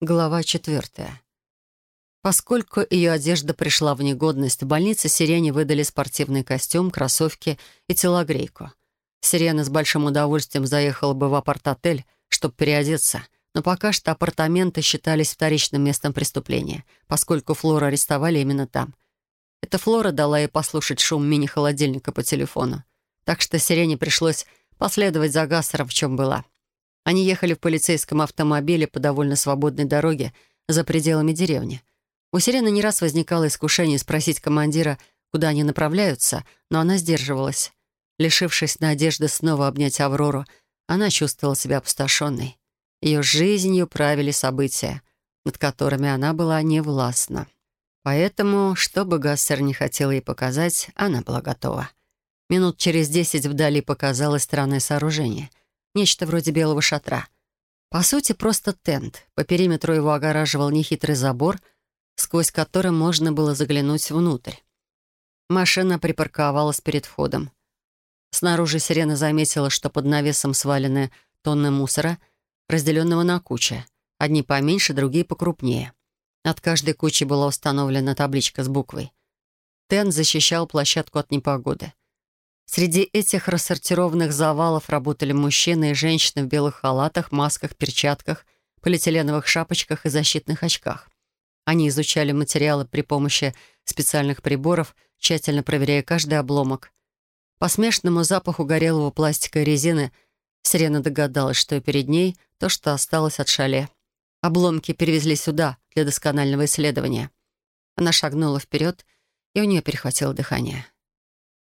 Глава четвертая. Поскольку ее одежда пришла в негодность, в больнице Сирене выдали спортивный костюм, кроссовки и телогрейку. Сирена с большим удовольствием заехала бы в апарт-отель, чтобы переодеться, но пока что апартаменты считались вторичным местом преступления, поскольку Флору арестовали именно там. Эта Флора дала ей послушать шум мини-холодильника по телефону, так что Сирене пришлось последовать за Гассером, в чем была — они ехали в полицейском автомобиле по довольно свободной дороге за пределами деревни. У Сирены не раз возникало искушение спросить командира, куда они направляются, но она сдерживалась. Лишившись надежды снова обнять Аврору, она чувствовала себя опустошенной. Ее жизнью правили события, над которыми она была невластна. Поэтому, что бы Гассер не хотел ей показать, она была готова. Минут через десять вдали показалось странное сооружение — Нечто вроде белого шатра. По сути, просто тент. По периметру его огораживал нехитрый забор, сквозь который можно было заглянуть внутрь. Машина припарковалась перед входом. Снаружи сирена заметила, что под навесом свалены тонны мусора, разделенного на кучи. Одни поменьше, другие покрупнее. От каждой кучи была установлена табличка с буквой. Тент защищал площадку от непогоды. Среди этих рассортированных завалов работали мужчины и женщины в белых халатах, масках, перчатках, полиэтиленовых шапочках и защитных очках. Они изучали материалы при помощи специальных приборов, тщательно проверяя каждый обломок. По смешанному запаху горелого пластика и резины Сирена догадалась, что перед ней то, что осталось от шале. Обломки перевезли сюда для досконального исследования. Она шагнула вперед, и у нее перехватило дыхание.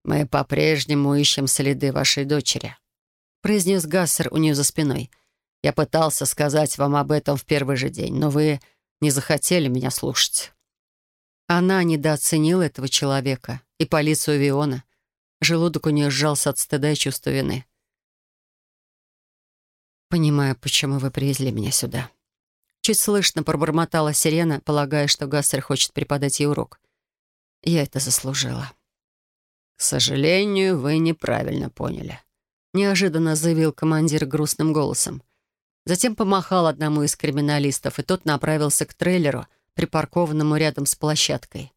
«Мы по-прежнему ищем следы вашей дочери», — произнес Гассер у нее за спиной. «Я пытался сказать вам об этом в первый же день, но вы не захотели меня слушать». Она недооценила этого человека и полицию Виона. Желудок у нее сжался от стыда и чувства вины. «Понимаю, почему вы привезли меня сюда». Чуть слышно пробормотала сирена, полагая, что Гассер хочет преподать ей урок. «Я это заслужила». «К сожалению, вы неправильно поняли», — неожиданно заявил командир грустным голосом. Затем помахал одному из криминалистов, и тот направился к трейлеру, припаркованному рядом с площадкой.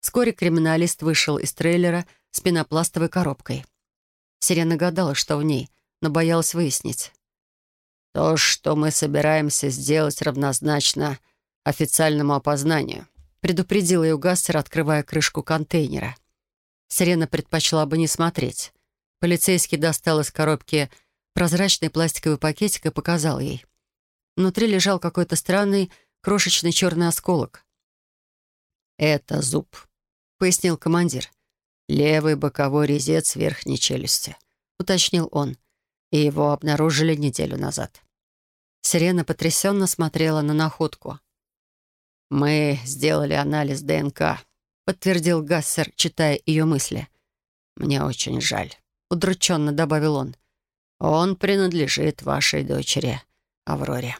Вскоре криминалист вышел из трейлера с пенопластовой коробкой. Сирена гадала, что в ней, но боялась выяснить. «То, что мы собираемся сделать, равнозначно официальному опознанию», предупредил ее Гассер, открывая крышку контейнера. Сирена предпочла бы не смотреть. Полицейский достал из коробки прозрачный пластиковый пакетик и показал ей. Внутри лежал какой-то странный крошечный черный осколок. «Это зуб», — пояснил командир. «Левый боковой резец верхней челюсти», — уточнил он. И его обнаружили неделю назад. Сирена потрясенно смотрела на находку. «Мы сделали анализ ДНК», подтвердил Гассер, читая ее мысли. «Мне очень жаль», — удрученно добавил он. «Он принадлежит вашей дочери, Авроре».